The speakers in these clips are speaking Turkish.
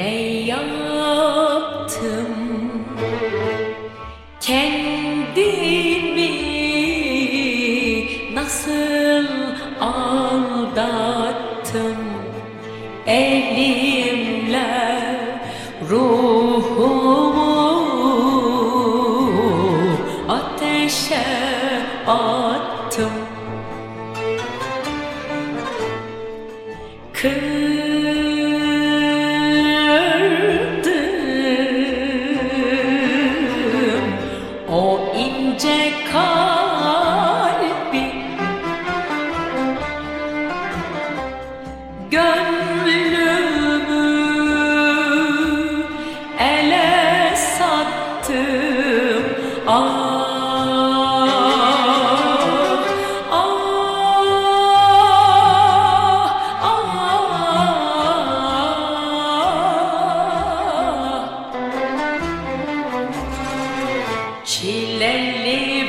Ne yaptım? Kendimi nasıl aldattım? Elimle ruhumu ateşe attım Çileli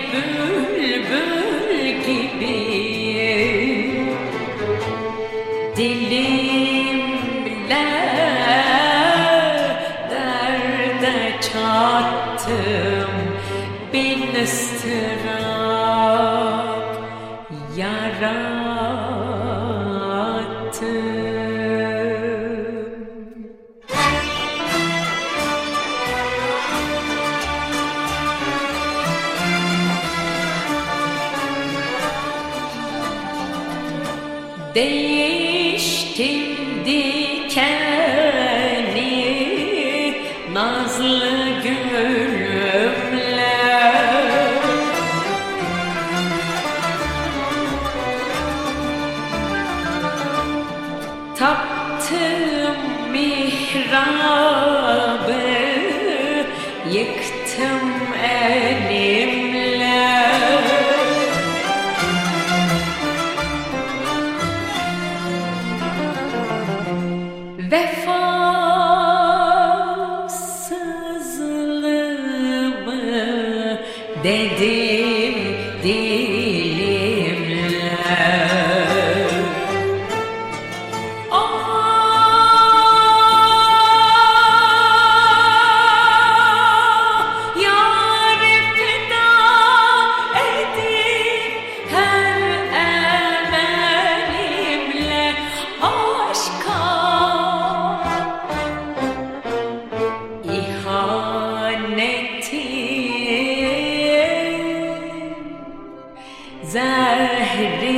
gibi. Dilimle derde çattım. Bin ıstırap yarattım Değiştim dikeni nazlı gülümle. Taptım mihrabı yıktım elimle Vefasızlığımı dedim زهري.